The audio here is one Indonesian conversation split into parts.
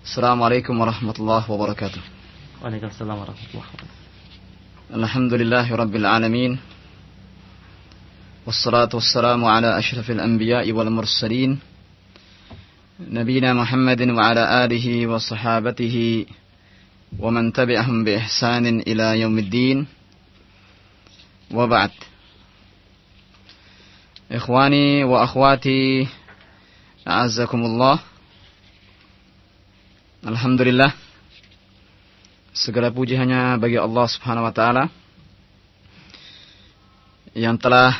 السلام عليكم ورحمة الله وبركاته. وعليكم السلام ورحمة الله وبركاته. الحمد لله رب العالمين والصلاة والسلام على أشرف الأنبياء والمرسلين نبينا محمد وعلى آله وصحابته ومن تبعهم بإحسان إلى يوم الدين. وبعد إخواني وأخواتي أعزكم الله. Alhamdulillah. Segala puji hanya bagi Allah subhanahu wa ta'ala Yang telah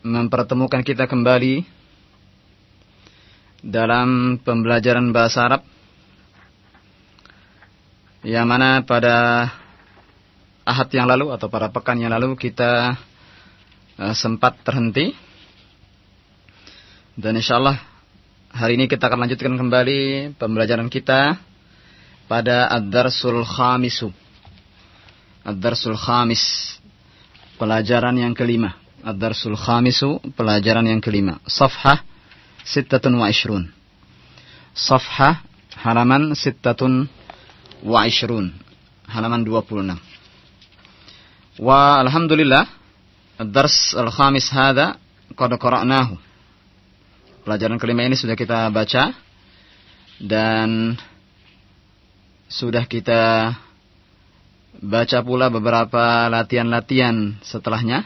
Mempertemukan kita kembali Dalam pembelajaran bahasa Arab Yang mana pada Ahad yang lalu atau pada pekan yang lalu kita uh, Sempat terhenti. Dan insyaAllah Hari ini kita akan lanjutkan kembali pembelajaran kita pada Ad-Darsul Khamisu. Ad-Darsul Khamis. Pelajaran yang kelima. Ad-Darsul Khamisu. Pelajaran yang kelima. Safhah Sittatun wa Ishrun. Safhah halaman Sittatun wa Ishrun. Halaman 26. Wa alhamdulillah. Ad-Dars al-Khamis hada. Qad qara'nahu Pelajaran kelima ini sudah kita baca dan sudah kita baca pula beberapa latihan-latihan setelahnya.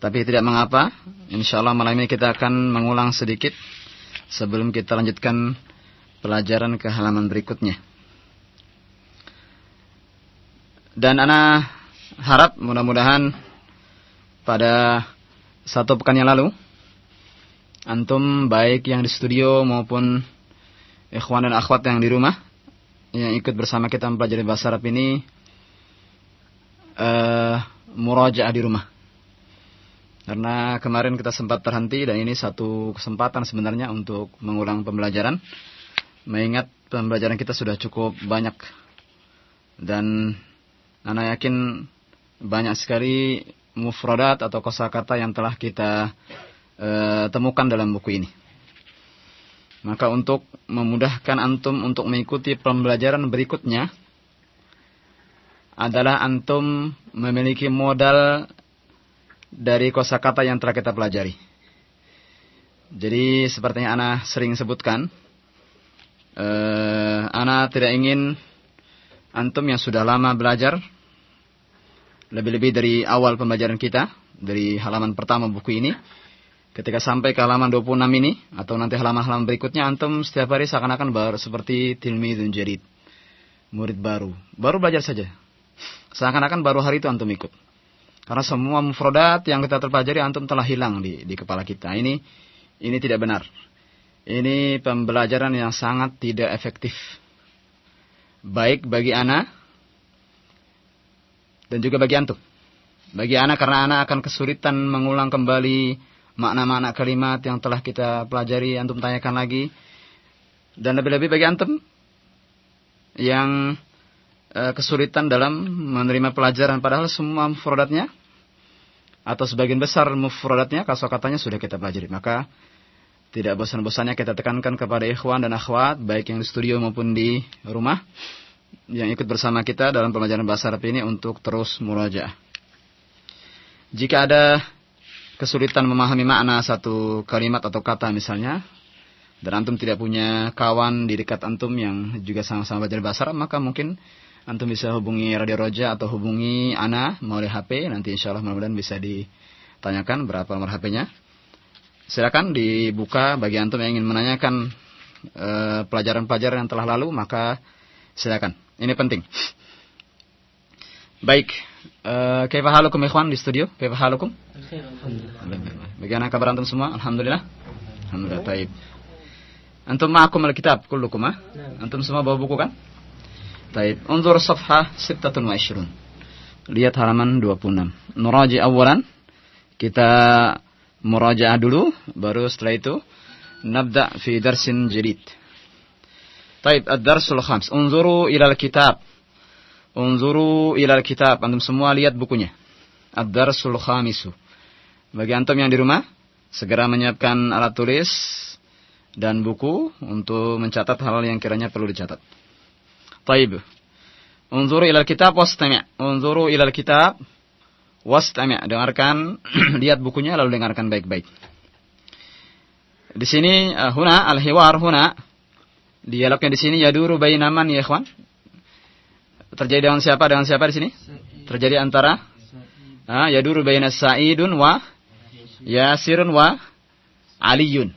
Tapi tidak mengapa, insya Allah malam ini kita akan mengulang sedikit sebelum kita lanjutkan pelajaran ke halaman berikutnya. Dan Ana harap mudah-mudahan pada satu pekan yang lalu antum baik yang di studio maupun ikhwan dan akhwat yang di rumah yang ikut bersama kita mempelajari bahasa Arab ini uh, murajaah di rumah. Karena kemarin kita sempat terhenti dan ini satu kesempatan sebenarnya untuk mengulang pembelajaran. Mengingat pembelajaran kita sudah cukup banyak. Dan Anda yakin banyak sekali mufradat atau kosakata yang telah kita e, temukan dalam buku ini. Maka untuk memudahkan antum untuk mengikuti pembelajaran berikutnya adalah antum memiliki modal dari kosakata yang telah kita pelajari. Jadi seperti yang Ana sering sebutkan, eh, Ana tidak ingin antum yang sudah lama belajar, lebih-lebih dari awal pembelajaran kita, dari halaman pertama buku ini, Ketika sampai ke halaman 26 ini atau nanti halaman-halaman berikutnya antum setiap hari seakan-akan baru seperti tilmidun jadid. Murid baru. Baru belajar saja. Seakan-akan baru hari itu antum ikut. Karena semua mufradat yang kita terpelajari antum telah hilang di, di kepala kita. Ini ini tidak benar. Ini pembelajaran yang sangat tidak efektif. Baik bagi anak dan juga bagi antum. Bagi anak karena anak akan kesulitan mengulang kembali makna-makna kalimat yang telah kita pelajari antum tanyakan lagi dan lebih-lebih bagi antum yang e, kesulitan dalam menerima pelajaran padahal semua mufradatnya atau sebagian besar mufradatnya katanya sudah kita pelajari maka tidak bosan-bosannya kita tekankan kepada ikhwan dan akhwat baik yang di studio maupun di rumah yang ikut bersama kita dalam pelajaran bahasa Arab ini untuk terus murajaah. Jika ada kesulitan memahami makna satu kalimat atau kata misalnya, dan antum tidak punya kawan di dekat antum yang juga sama-sama belajar bahasa Arab, maka mungkin antum bisa hubungi Radio Roja atau hubungi Ana melalui HP. Nanti insya Allah mudah-mudahan bisa ditanyakan berapa nomor HP-nya. Silakan dibuka bagi antum yang ingin menanyakan eh, pelajaran-pelajaran yang telah lalu, maka silakan. Ini penting. Baik, Uh, kaifa halukum ikhwan di studio? Kaifa halukum? Bagaimana kabar antum semua? Alhamdulillah. Alhamdulillah. Taib. Antum ma'akum al-kitab kullukum ah? Antum semua bawa buku kan? Taib. Unzur safha 26. Lihat halaman 26. Nuraji awalan. Kita murajaah dulu baru setelah itu nabda fi darsin jadid. Taib ad-darsul khams. Unzuru ila al-kitab. Unzuru ilal kitab. Antum semua lihat bukunya. Ad-Darsul Khamisu. Bagi antum yang di rumah, segera menyiapkan alat tulis dan buku untuk mencatat hal yang kiranya perlu dicatat. Taib. Unzuru ilal kitab wastami'. Unzuru ilal kitab wastami'. Dengarkan, lihat bukunya lalu dengarkan baik-baik. Di sini uh, huna al-hiwar huna dialognya di sini yaduru bainaman ya ikhwan terjadi dengan siapa dengan siapa di sini? Terjadi antara ah ya duru bayna Sa'idun wa Yasirun wa Aliyun.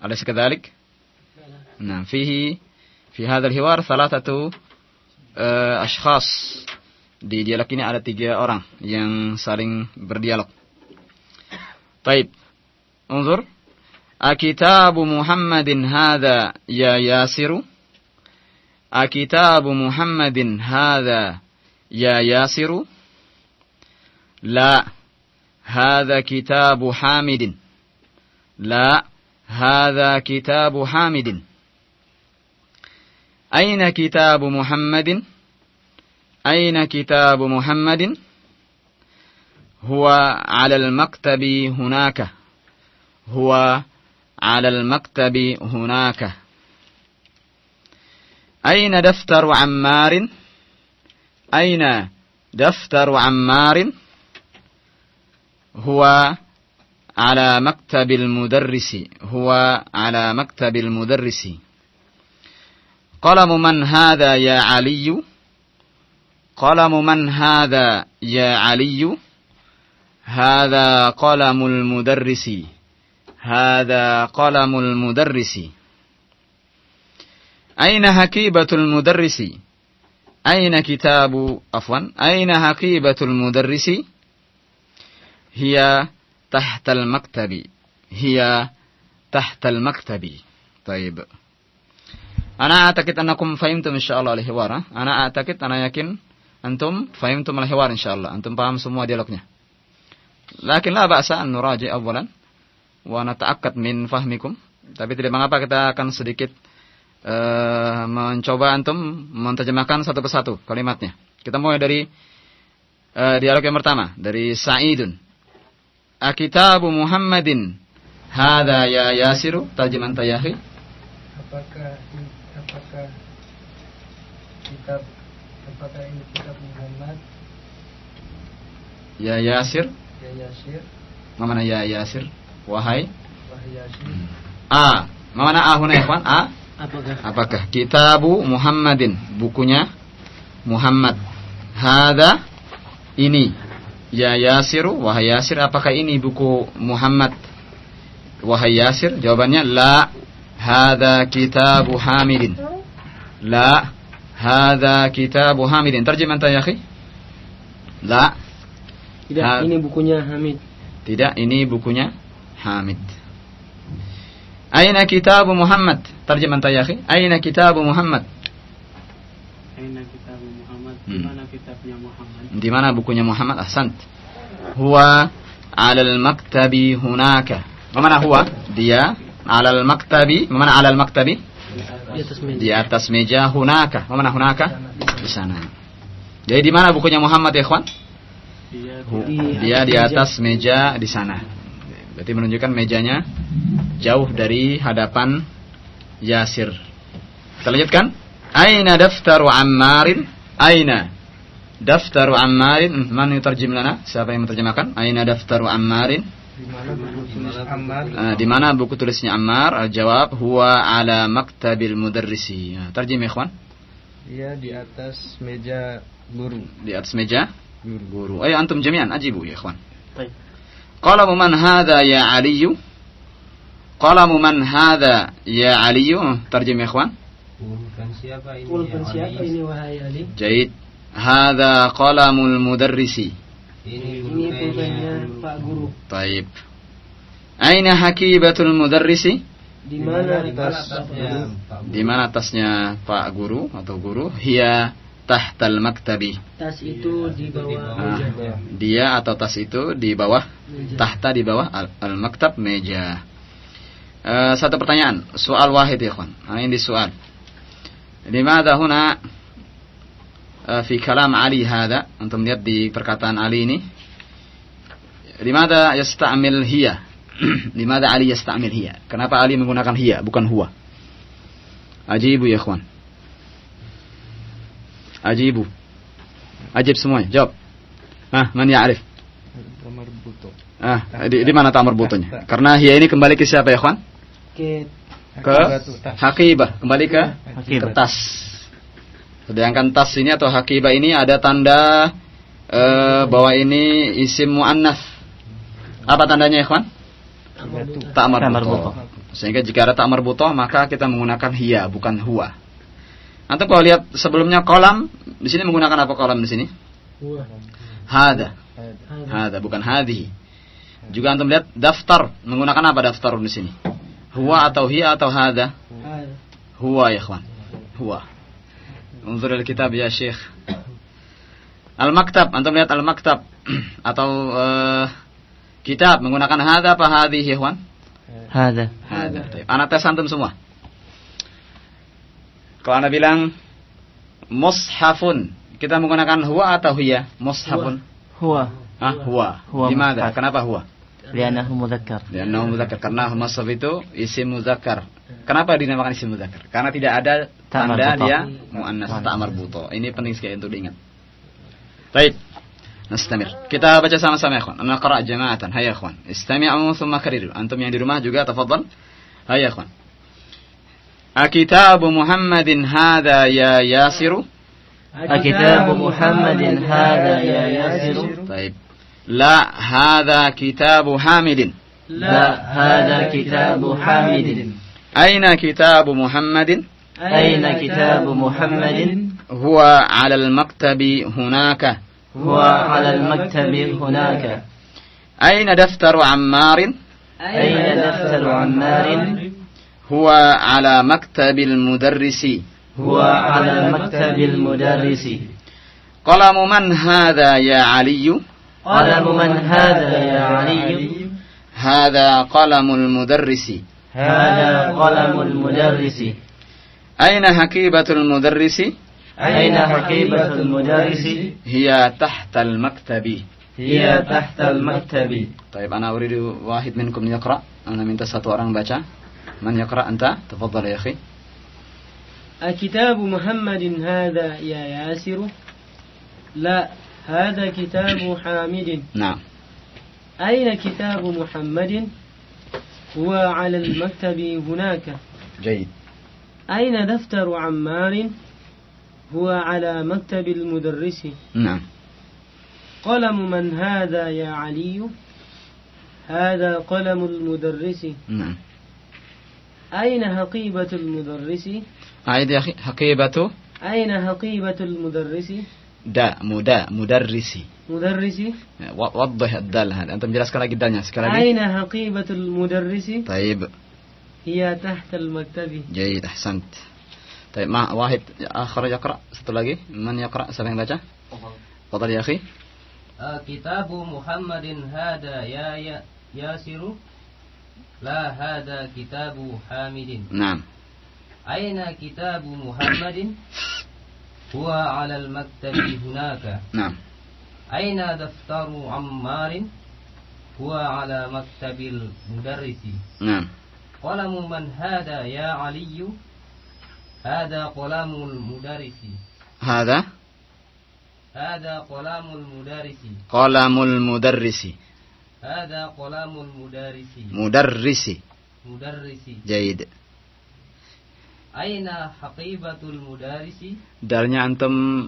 ada kedalik? Nah, fihi fi hadzal hiwar salatatu uh, eh, ashkhas. Di dialog ini ada tiga orang yang saling berdialog. Baik. Unzur. Akitabu Muhammadin hadza ya Yasiru? Akitabu Muhammadin hadha ya Yasiru? La. Hadha kitabu Hamidin. La. هذا كتاب حامد أين كتاب محمد أين كتاب محمد هو على المكتب هناك هو على المكتب هناك أين دفتر عمار؟ أين دفتر عمار؟ هو على مكتب المدرس هو على مكتب المدرس. قلم من هذا يا علي؟ قلم من هذا يا علي؟ هذا قلم المدرس. هذا قلم المدرس. Aina hakibatul mudarrisi? Aina kitabu afwan? Aina haqibatul mudarrisi? Hiya tahtal maktabi. Hiya tahtal maktabi. Taib. Ana atakit annakum fahimtum insyaallah al-hiwara. Ana atakit ana yakin antum fahimtum al-hiwar insyaallah. Antum paham semua dialognya. Lakin la ba'sa an nuraji awalan wa nata'akkad min fahmikum. Tapi tidak mengapa kita akan sedikit uh, mencoba antum menerjemahkan satu persatu kalimatnya. Kita mulai dari uh, dialog yang pertama dari Sa'idun. Akitabu Muhammadin Hada ya Yasiru? Terjemahan Tayahi. Apakah Apakah Kitab Apakah ini kitab Muhammad? Ya Yasir. Ya Yasir. Mana ya Yasir? Wahai. Wahai Yasir. A. Mana A huna ya A Apakah Apakah Kitabu Muhammadin Bukunya Muhammad Hada Ini Ya Yasiru, wahai Yasir, apakah ini buku Muhammad? Wahai Yasir, jawabannya la. Hada kitabu Hamidin. La. Hada kitabu Hamidin. Terjemahan ya, akhi? La. Tidak, Ha- ini bukunya Hamid. Tidak, ini bukunya Hamid. Aina kitabu Muhammad? Terjemahan ya, akhi? Aina kitabu Muhammad? Aina kitab Muhammad? Hmm. Di mana kitabnya Muhammad? Di mana bukunya Muhammad? Ahsant. Huwa 'alal maktabi hunaka. Mana huwa? Dia 'alal maktabi. Mana 'alal maktabi? Di atas meja. Di atas meja hunaka. Mana hunaka? Di sana. Jadi di mana bukunya Muhammad ya, ikhwan? Dia Hu- di Dia di atas meja di sana. Berarti menunjukkan mejanya jauh dari hadapan Yasir. Kita lanjutkan. Aina daftaru Ammarin? Aina daftaru Ammarin? Man yutarjim lana? Siapa yang menerjemahkan? Aina daftaru Ammarin? Di mana buku tulis Ammar Ah, di mana buku tulisnya Ammar? Al jawab huwa ala maktabil mudarrisi. Ah, Tarjim ya, ikhwan. Dia di atas meja guru Di atas meja Guru guru. Ayo antum jami'an ajibu ya, ikhwan. Baik. Qalamu man hadha ya Aliyu? Qalamu man hadha ya Aliyu? Tarjim ya, ikhwan. Pulpen siapa ini Pulpen siapa ini wahai Ali? Jaid. Hadha qalamul mudarrisi. Ini Ini pulpennya Pak Guru. Taib. Aina hakibatul mudarrisi? Di mana tasnya Di mana tasnya Pak Guru atau guru? Hiya tahtal maktabi. Tas itu di bawah Ah, meja. dia atau tas itu di bawah Meja. tahta di bawah al, al maktab meja. Eh, satu pertanyaan, soal wahid ya kawan. Nah, ini soal. Limadha huna eh, fi kalam Ali hada, antum lihat di perkataan Ali ini. Limadha yasta'mil hiya? Limada Ali yasta'mil hiya? Kenapa Ali menggunakan hiya bukan huwa? Ajibu ya ikhwan. Ajibu. Ajib semuanya, jawab. Ah, man ya'rif? Tamar buto. Ah, di, di mana tamar butuhnya? Karena hiya ini kembali ke siapa ya, ikhwan? Ke Ke hakibah, kembali ke Hakibah. ke tas. Sedangkan tas ini atau hakibah ini ada tanda eh, bahwa ini isim muannas. Apa tandanya, ikhwan? Tak Tak marbutoh. Sehingga jika ada tak marbutoh maka kita menggunakan hiya bukan huwa. Antum kalau lihat sebelumnya kolam, di sini menggunakan apa kolam di sini? huwa. Hada. Hada. Bukan hadhihi. Juga antum lihat daftar menggunakan apa daftar di sini? Huwa atau hiya atau hada? Huwa ya kawan. Huwa. Unzur al-kitab ya Syekh. Al-maktab, antum lihat al-maktab atau uh, kitab menggunakan hada apa hadi, ya kawan? Hada. Hada. Anak tes antum semua. Kalau anda bilang mushafun, kita menggunakan huwa atau hiya? Mushafun. Huwa. Ah, huwa. huwa. Di mana? Kenapa huwa? لأنه مذكر Karena muzakkar. Karena mushaf itu isim muzakkar. Kenapa dinamakan isim muzakkar? Karena tidak ada Tak tanda marbutoh. dia muannas tak marbuto. Ini penting sekali untuk diingat. Baik. Nastamir. Kita baca sama-sama ya, ikhwan. Naqra jama'atan. Hayya ikhwan. Istami'u thumma kariru. Antum yang di rumah juga tafadhal. Hayya ikhwan. Akitabu Muhammadin hadha ya Yasiru. كتاب محمد هذا يا ياسر Baik. La hadha kitabu Hamidin. لا هذا كتاب حامد Aina kitabu Muhammadin? أين كتاب محمد هو على المكتب هناك. هو على المكتب هناك أين دفتر عمار؟ أين دفتر عمار هو على مكتب المدرس. هو على مكتب المدرس قلم من هذا يا علي؟ قلم من هذا يا علي هذا قلم المدرس. هذا قلم المدرس أين حقيبة المدرس؟ أين حقيبة المدرس هي تحت المكتب. هي تحت المكتب طيب أنا أريد واحد منكم يقرأ. أنا minta satu orang baca. من يقرأ أنت؟ تفضل يا أخي. أكتاب محمد هذا يا ياسر لا هذا كتاب حامد نعم. أين كتاب محمد هو على المكتب هناك جيد. أين دفتر عمار هو على مكتب المدرس نعم. قلم من هذا يا علي هذا قلم المدرس نعم. أين حقيبة المدرس أعيد يا أخي. حقيبة أين حقيبة المدرس دا مدا مدرسي. مدرس و- وضح الدال هذا أنت menjelaskan lagi dalnya sekali lagi. أين حقيبة المدرس طيب هي تحت المكتب جيد أحسنت طيب ما واحد آخر يقرأ satu lagi من يقرأ siapa yang baca تفضل يا أخي كتاب محمد هذا يا يا ياسر لا هذا كتاب حامد نعم أين كتاب محمد هو على المكتب هناك نعم أين دفتر عمار هو على مكتب المدرس نعم قلم من هذا يا علي هذا قلم المدرس هذا هذا قلم المدرس قلم المدرس هذا قلم المدرس مدرس مدرس جيد أين حقيبة المدرس dalnya antum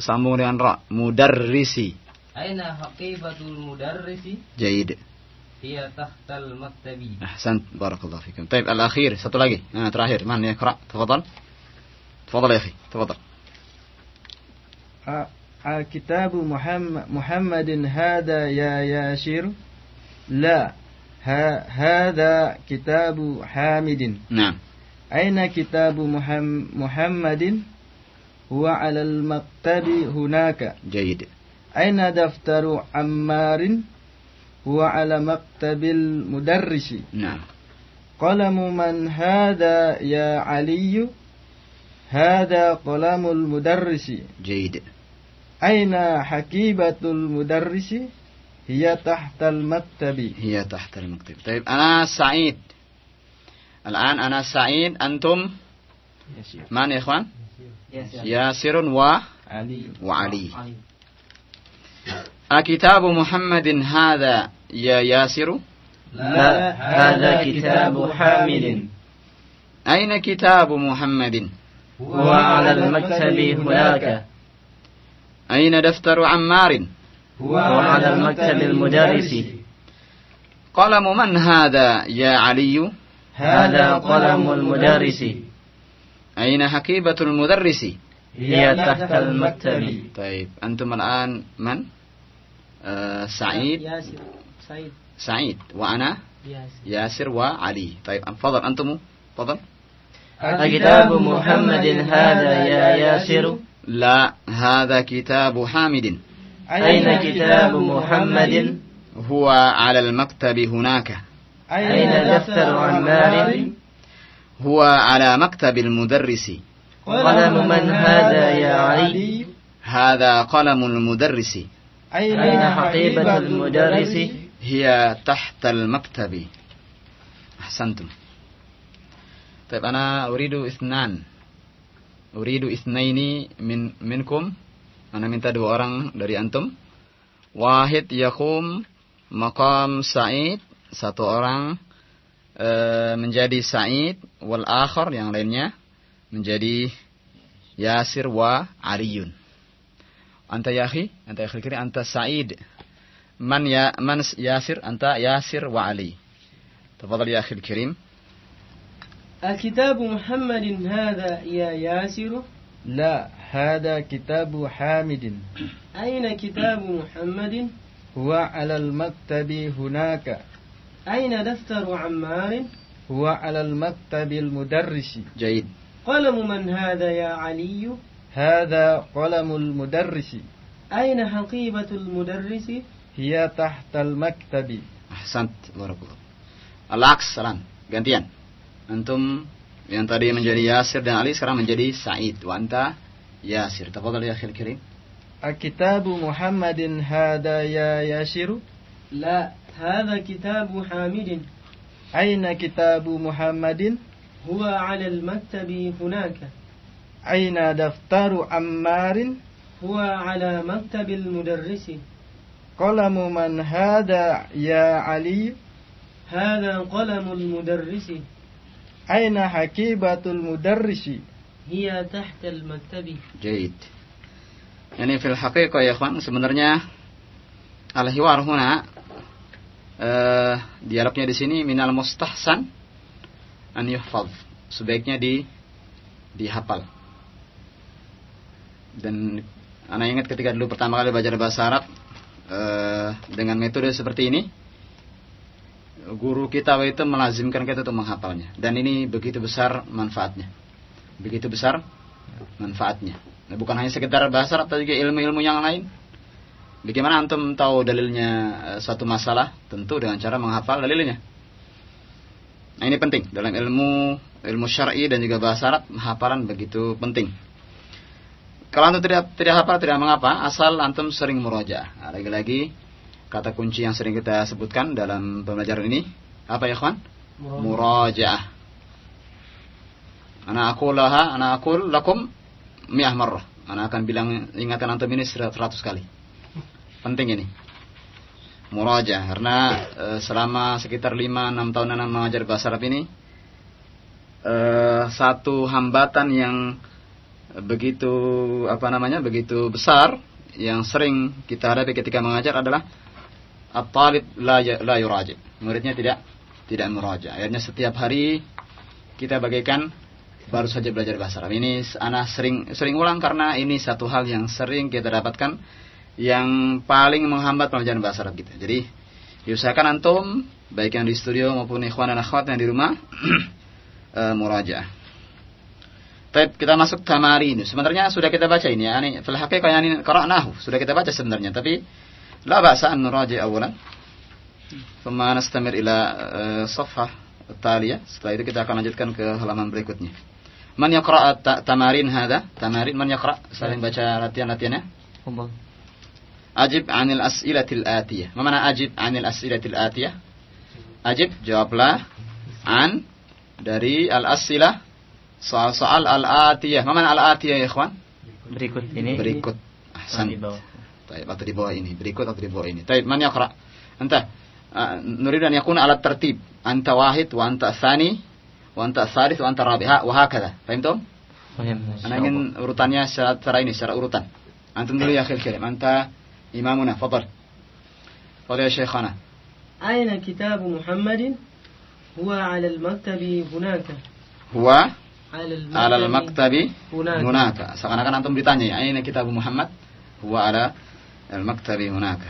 sambung dengan ra mudarrisi أين حقيبة المدرس جيد هي تحت المكتب أحسنت بارك الله فيكم طيب الأخير satu lagi nah, terakhir من يقرأ تفضل تفضل يا أخي تفضل كتاب محمد, محمد هذا يا ياسر لا ها هذا كتاب حامد نعم Aina kitabu Muhammadin Huwa alal maktabi hunaka? Jayid. Aina daftaru Ammarin Huwa ala maktabil mudarrisi? Nah Qalamu man hada ya Aliyu Hada qalamul mudarrisi? Jayid. Aina hakibatul mudarrisi? Hiya tahtal maktabi. Hiya tahtal maktabi. Ana Sa'id. الآن أنا سعيد. أنتم؟ من يا إخوان؟ ياسر و علي. وعلي. أكتاب محمد هذا يا ياسر؟ لا هذا كتاب حامد أين كتاب محمد؟ هو على المكتب هناك. أين دفتر عمار؟ هو على المكتب المدرس. قلم من هذا يا علي؟ هذا قلم المدرس. أين حقيبة المدرس؟ هي تحت المكتب. طيب أنتم الآن من؟ آه سعيد. ياسر. سعيد. سعيد. وأنا؟ ياسر. ياسر وعلي. طيب تفضل. أنتم؟ تفضل. أكتاب محمد هذا يا ياسر. لا هذا كتاب حامد. أين كتاب محمد؟ هو على المكتب هناك. أين دفتر عمار هو على مكتب المدرس قلم من هذا يا علي هذا قلم المدرس أين حقيبة المدرس هي تحت المكتب أحسنتم طيب أنا أريد اثنان أريد اثنين من منكم أنا minta dua orang dari antum Wahid yakum maqam Sa'id satu orang eh, menjadi Sa'id wal akhar yang lainnya menjadi Yasir wa Ariyun Anta ya akhi anta ya akhi kiri anta Sa'id من يا من ياسر أنت ياسر وعلي تفضل يا أخي الكريم أكتاب محمد هذا يا ياسر لا هذا كتاب حامد أين كتاب محمد هو على المكتب هناك أين دفتر عمار هو على المكتب المدرس جيد قلم من هذا يا علي هذا قلم المدرس أين حقيبة المدرس هي تحت المكتب أحسنت بارك الله العكس sekarang gantian antum yang tadi menjadi Yasir dan Ali sekarang menjadi Sa'id wa anta Yasir tafadhal ya akhi الكريم أكتاب محمد هذا يا ياسر لا هذا كتاب حامد أين كتاب محمد هو على المكتب هناك أين دفتر عمار هو على مكتب المدرس قلم من هذا يا علي هذا قلم المدرس أين حكيبة المدرس هي تحت المكتب جيد يعني في الحقيقة يا إخوان sebenarnya al-hiwar huna eh, dialognya di sini minal mustahsan an yuhfaz. Sebaiknya di dihafal. Dan anak ingat ketika dulu pertama kali belajar bahasa Arab eh, dengan metode seperti ini guru kita itu melazimkan kita untuk menghafalnya. Dan ini begitu besar manfaatnya. Begitu besar manfaatnya. Nah, bukan hanya sekedar bahasa Arab tapi juga ilmu-ilmu yang lain bagaimana antum tahu dalilnya eh, suatu masalah? Tentu dengan cara menghafal dalilnya. Nah ini penting. Dalam ilmu ilmu syar'i dan juga bahasa Arab hafalan begitu penting. Kalau antum tidak tidak hafal tidak mengapa asal antum sering murojaah. Nah, lagi-lagi kata kunci yang sering kita sebutkan dalam pembelajaran ini apa ya kawan murajaah ana aqulaha ana aqul lakum mi'ah marrah. Ana akan bilang ingatan antum ini 100 kali penting ini murajaah karena e, selama sekitar 5 6 tahun mengajar bahasa Arab ini e, satu hambatan yang begitu apa namanya begitu besar yang sering kita hadapi ketika mengajar adalah at-talib la la yuraji. Muridnya tidak tidak muraja. Akhirnya setiap hari kita bagaikan baru saja belajar bahasa Arab. Ini anak sering sering ulang karena ini satu hal yang sering kita dapatkan yang paling menghambat pembelajaran bahasa Arab kita. Jadi diusahakan antum baik yang di studio maupun ikhwan dan akhwat yang di rumah eh, e, muraja. Baik, kita masuk tamari ini. Sebenarnya sudah kita baca ini ya. Ini fil haqiqah yani qara'nahu. Sudah kita baca sebenarnya, tapi la ba'sa an nuraji awalan. Thumma nastamir ila eh, e, safhah. Setelah itu kita akan lanjutkan ke halaman berikutnya. Man yaqra' tamarin hada? Tamarin man yaqra'? Saling baca latihan-latihannya. Ajib anil as'ilatil atiyah. Ma mana ajib anil as'ilatil atiyah? Ajib, jawablah an dari al-as'ilah soal-soal al-atiyah. Ma mana al-atiyah ya ikhwan? Berikut ini. Berikut. Ahsan. Ahsan. Di bawah. طيب atau di bawah ini berikut atau di bawah ini طيب من يقرأ أنت آه، نريد أن يكون على الترتيب أنت واحد وأنت الثاني وأنت الثالث وأنت الرابع ها- وهكذا فهمتم Fahim. أنا ingin urutannya secara, secara ini secara urutan أنتم dulu ya أخي الكريم أنت إمامنا فضل فضل يا شيخنا أين كتاب محمد هو على المكتب هناك هو على المكتب, على المكتب هناك. هناك seakan-akan antum ditanya ya أين كتاب محمد هو على المكتب هناك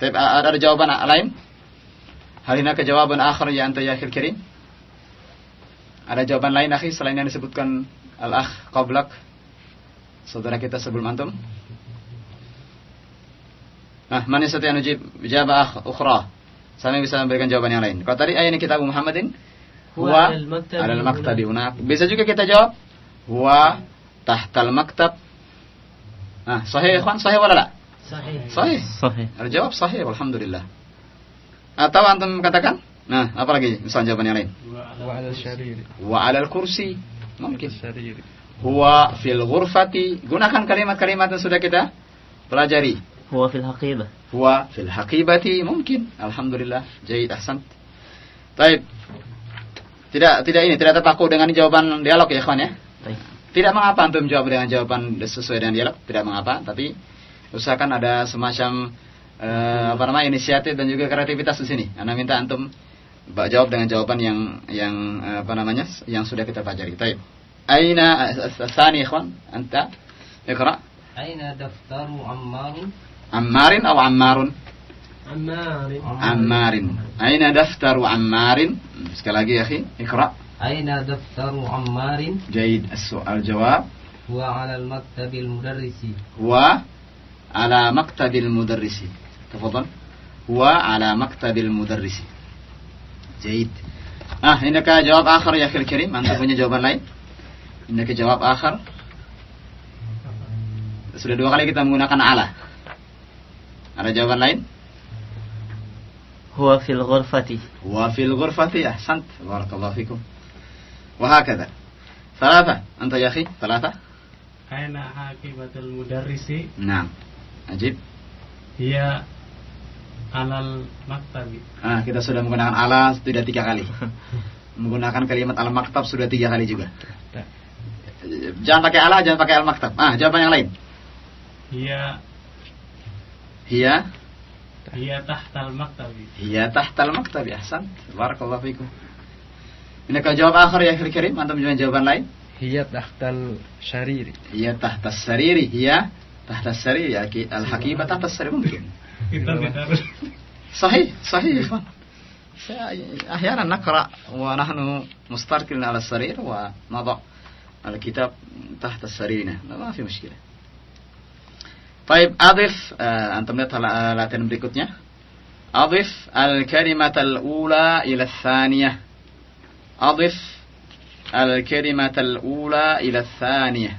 طيب ada ada jawaban lain هل هناك جواب آخر يا أنت يا أخي الكريم ada jawaban lain akhi selain yang disebutkan al-akh qablak saudara kita sebelum antum Nah, mana satu yang ujib jawab ukhra. Sami bisa memberikan jawaban yang lain. Kalau tadi ayat kita Abu Muhammadin huwa al-maktabi, hunak. Bisa juga kita jawab huwa tahtal maktab. Nah, sahih ikhwan, sahih wala la? Sahih. Sahih. Sahih. Jawab sahih alhamdulillah. Atau antum katakan? Nah, apa lagi misalnya jawaban yang lain? Wa al syarir. Huwa al kursi. Mungkin. Huwa fil ghurfati. Gunakan kalimat-kalimat yang sudah kita pelajari. Huwa fil haqibah. Huwa fil haqibati mungkin. Alhamdulillah. Jayid ahsan. Baik. Tidak tidak ini tidak terpaku dengan jawaban dialog ya kawan ya. Baik. Tidak mengapa antum jawab dengan jawaban sesuai dengan dialog, tidak mengapa, tapi usahakan ada semacam eh, apa namanya inisiatif dan juga kreativitas di sini. Anda minta antum ba- jawab dengan jawaban yang yang eh, apa namanya yang sudah kita pelajari. Baik. Aina الثاني ikhwan? Anta اقرأ أين دفتر عمار Ammarin atau Ammarun? Ammarin. Oh. Ammarin. Aina daftaru Ammarin? Sekali lagi ya, Khi. Iqra. Aina daftaru Ammarin? Jaid. Soal jawab. Wa ala maktabil mudarrisi. Wa ala maktabil mudarrisi. Tafadhal. Wa ala maktabil mudarrisi. Jaid. Ah, indaka jawab akhir ya Khil kirim. Anda punya jawaban lain? Indaka jawab akhir? Sudah dua kali kita menggunakan ala. ada jawaban lain Huwa fil ghurfati. وفي الغرفة أحسنت بارك الله فيكم وهكذا ثلاثة أنت يا أخي ثلاثة أين عاقبة المدرس نعم أجيب هي على المكتب Ah, kita sudah menggunakan ala sudah tiga kali. menggunakan kalimat al maktab sudah tiga kali juga. Jangan pakai ala, jangan pakai al maktab. Ah, jawaban yang lain. هي Hiya, هي تحت المكتب hiya tahtal maktab. Ya, Ahsan. Barakallahu fikum. Ini kalau jawab akhir ya akhir karim, antum juga jawaban lain. هي تحت الشرير Hiya tahtas sariri, hiya tahtas sariri. Ya, ki- al hakibah tahtas sariri mungkin. kita tidak صحيح صحيح يا اخوان احيانا نقرا ونحن مستركلين على السرير ونضع الكتاب تحت سريرنا لا ما في مشكله Taib adif uh, antum lihat uh, latihan berikutnya. Adif al-kalimat al-ula ila tsaniyah. Adif al-kalimat al-ula ila tsaniyah.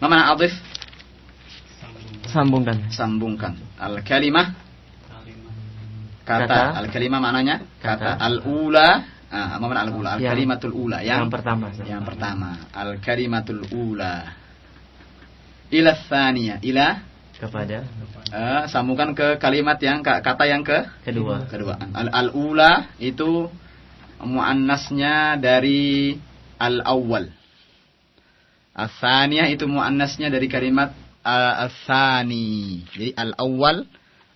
Ma mana adif? Sambungkan. Sambungkan. Al-kalimah kata, kata. al-kalimah maknanya kata, kata. al-ula Ah, mana al-ula? Al-kalimatul ula. Yang, yang pertama. Yang pertama. Al-kalimatul ula ila tsaniyah ila Kepada eh, sambungkan ke kalimat yang ka- kata yang ke kedua. kedua al al ula itu muannasnya dari al awwal Al-thaniyah itu muannasnya dari kalimat uh, al-thani. Jadi al-awwal,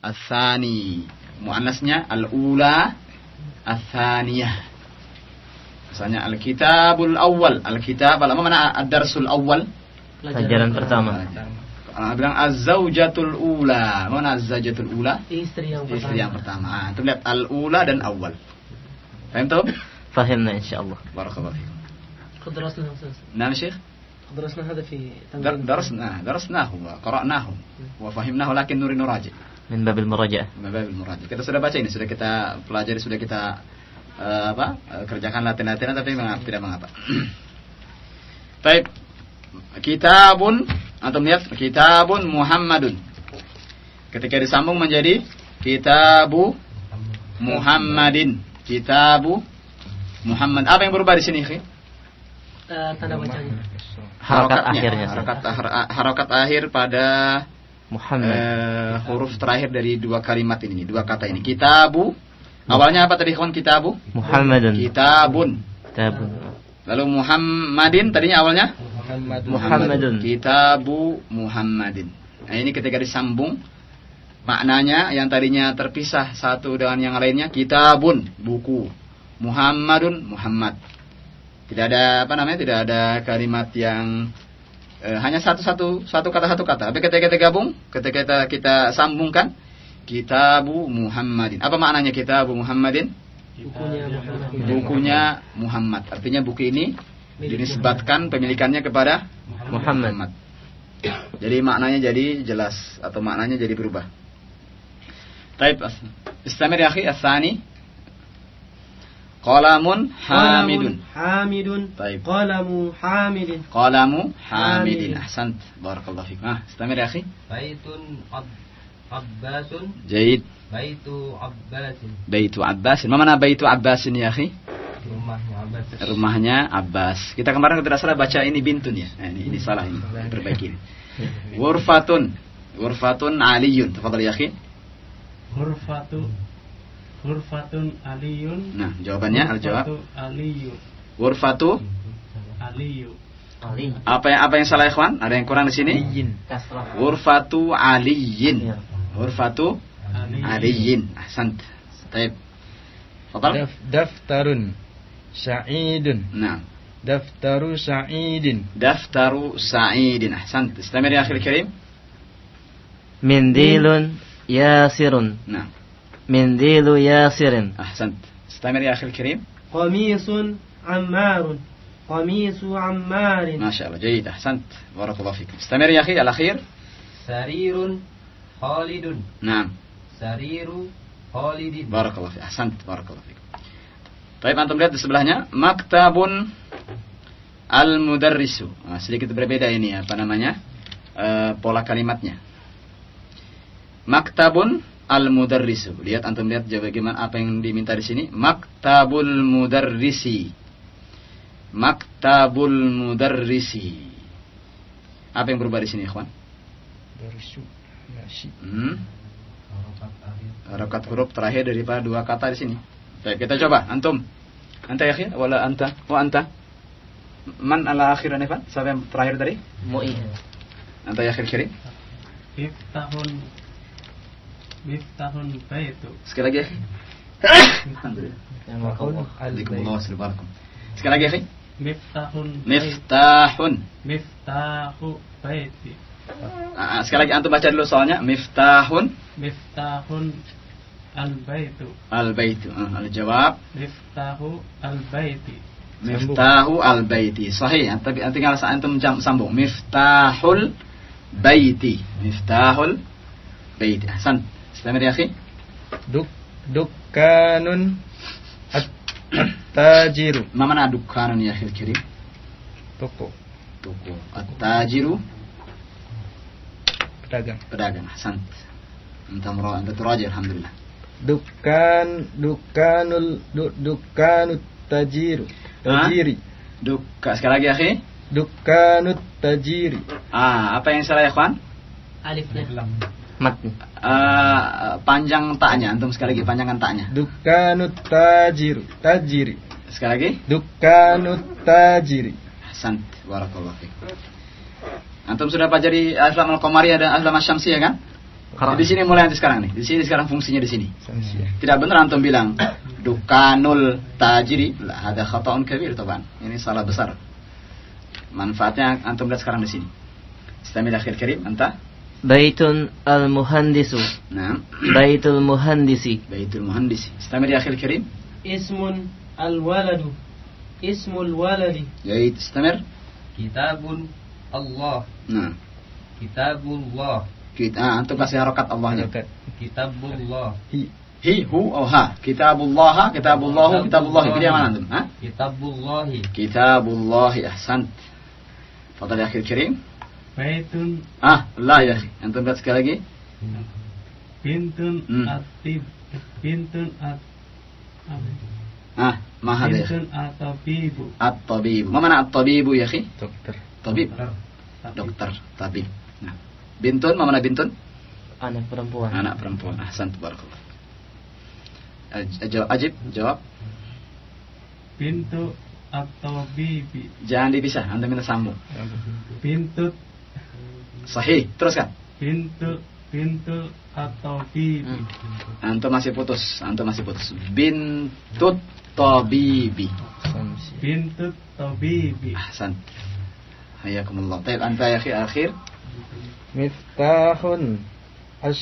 al-thani. Muannasnya al-ula, al-thaniyah. Misalnya al-kitabul awwal. Al-kitab, apa mana ad-darsul awwal? Pelajaran pertama. Ah, bilang az-zaujatul ula. Mana az-zaujatul ula? istri yang pertama Istri yang pertama. Ah, itu lihat al-ula dan awal. Faham tuh? Fahimna insyaallah. Barakallahu fikum. قد درسنا أستاذ Nah, Syekh. قد درسنا هذا في در- تمرين درسنا درسناه وقرأناه وفهمناه لكن نريد نراجع Min babil murajaah. من باب المراجعة kita sudah baca ini sudah kita pelajari sudah kita eh, apa eh, kerjakan latihan-latihan tapi mengapa, tidak mengapa Baik kitabun Antum lihat kitabun Muhammadun. Ketika disambung menjadi kitabu Muhammadin. Kitabu Muhammad. Apa yang berubah di sini, Khi? Eh, tanda bacanya. Harokat akhirnya. Harokat, har- harokat akhir pada Muhammad. eh, huruf terakhir dari dua kalimat ini, dua kata ini. Kitabu. Awalnya apa tadi kawan kitabu? Muhammadun. Kitabun. Kitabun. Lalu Muhammadin tadinya awalnya Muhammad Muhammadun. Kitabu Muhammadin. Nah, ini ketika disambung maknanya yang tadinya terpisah satu dengan yang lainnya kitabun buku Muhammadun Muhammad. Tidak ada apa namanya? Tidak ada kalimat yang eh, hanya satu-satu satu kata satu kata. Tapi ketika kita gabung, ketika kita kita sambungkan Kitabu Muhammadin. Apa maknanya Kitabu Muhammadin? bukunya Muhammad. bukunya Muhammad. Artinya buku ini dinisbatkan pemilikannya kepada Muhammad. Muhammad. Jadi maknanya jadi jelas atau maknanya jadi berubah. Taib istamir ya akhi asani Qalamun hamidun. Hamidun. Taib. Qalamu hamidin. Qalamu hamidin. Ahsant. Barakallahu fiik. Ah, istamir ya akhi. Baitun ad Abbasun. Jaid Baitu Abbasin. Baitu Abbas ma mana baitu Abbas ya akhi? Rumahnya Abbas. Rumahnya Abbas. Kita kemarin tidak salah baca ini bintun ya. Nah, ini, ini salah ini. Perbaiki ini. Ghurfatun Ghurfatun aliyun. Tafadhal ya akhi. Hurfatu Hurfatun aliyun. Nah jawabannya al jawab? Hurfatu aliyu. Ghurfatu Aliyu. Ali. apa yang apa yang salah ikhwan? Ada yang kurang di sini? Kasrah. Ghurfatu aliyin غرفة علي أحسنت طيب تفضل دفتر سعيد نعم دفتر سعيد دفتر سعيد أحسنت استمر يا أخي الكريم منديل ياسر نعم منديل ياسر أحسنت استمر يا أخي الكريم قميص عمار قميص عمار ما شاء الله جيد أحسنت بارك الله فيكم استمر يا أخي الأخير سرير Khalidun. Nah. Sariru Khalidin. Barakallahu fiik. Ahsan, barakallahu fiik. Baik, antum lihat di sebelahnya maktabun al-mudarrisu. Nah, sedikit berbeda ini ya, apa namanya? E, pola kalimatnya. Maktabun al-mudarrisu. Lihat antum lihat bagaimana apa yang diminta di sini? Maktabul mudarrisi. Maktabul mudarrisi. Apa yang berubah di sini, ikhwan? Darisu hmm? Harokat huruf terakhir daripada dua kata di sini. Baik, kita coba. Antum. Anta ya akhir wala anta? Wa anta? Man ala akhir Ivan? Siapa yang terakhir tadi? Mu'i. Anta ya akhir kiri. Miftahun Miftahun baitu Sekali lagi ya. Alhamdulillah. Sekali lagi ya. Miftahun bait- Miftahun. Miftahu baiti Ah, ah, sekali lagi antum baca dulu soalnya. Miftahun Miftahun al-baitu al-baitu. Ah, al-jawab Miftahu al-baiti Miftahu al-baiti. Sahih ya, tapi tinggal antum jam- sambung. Miftahul baiti. Miftahul baiti. Ahsan. Istamir ya akhi. Duk Dukkanun at, At-tajiru Ma mana dukkanan ya kirim? Toko Toko. At-tajiru Pedagang pedagang. Ahsan. Anta mura anta turaji alhamdulillah. Dukkan Dukkanul du, Dukkanut tajiru? Tajiri Dukka sekali lagi akhi. Dukkanut tajiri Ah, apa yang salah ya, kawan? Alifnya. Matni. Ah, panjang taknya antum sekali lagi panjangan taknya. Dukkanut tajiru Tajiri Sekali lagi. Dukkanut tajiri. Barakallahu fiik. Antum sudah pelajari Aslam al-Qamariyah dan Aslam asy-Syamsiyah kan? Qara'na. Di sini mulai nanti sekarang nih. Di sini sekarang fungsinya di sini. Tidak benar antum bilang dukanul tajiri. Lah, ada khata'un kabir toban. Ini salah besar. Manfaatnya antum lihat sekarang di sini. Istamil akhir karim, anta. Baitun al-muhandisu. Nah, Baitul muhandisi. Baitul Muhandis. Istamil akhir karim. Ismun al-waladu. Ismul waladi. Jahit istamir. Kitabun Allah Nah, Kitabullah kita ah, antum kasih harokat Allahnya. Harokat. Kitabullah Hi Hi, hu, oh, ha. Kitabullah, kitabullahu, kitabullahi. Pilih yang mana antum? Ha? Kitabullahi Kitabullahi, ahsan. Fadal ya akhir karim. baitun Ah, la ya. akhi. Antum lihat sekali lagi. bintun Hmm. atib bintun at? Ah, ma hada ya. akhi? bintun atau bibu At-tabib. Ma mana at-tabibu ya, akhi? Dokter. Tabib. Dokter, tabib. Nah. Bintun, ma mana bintun? Anak perempuan. Anak perempuan. Ahsan tabarakallah. Aj- Jawab ajib, jawab. pintu atau bibi Jangan dipisah, Anda minta sambung. pintu Sahih, teruskan. pintu pintu atau bibi Antum masih putus, antum masih putus. Bintut tabibi. Samsi. pintu atau bibi Ahsan. Hayakumullah. Baik, anta ya akhi akhir. Miftahun. As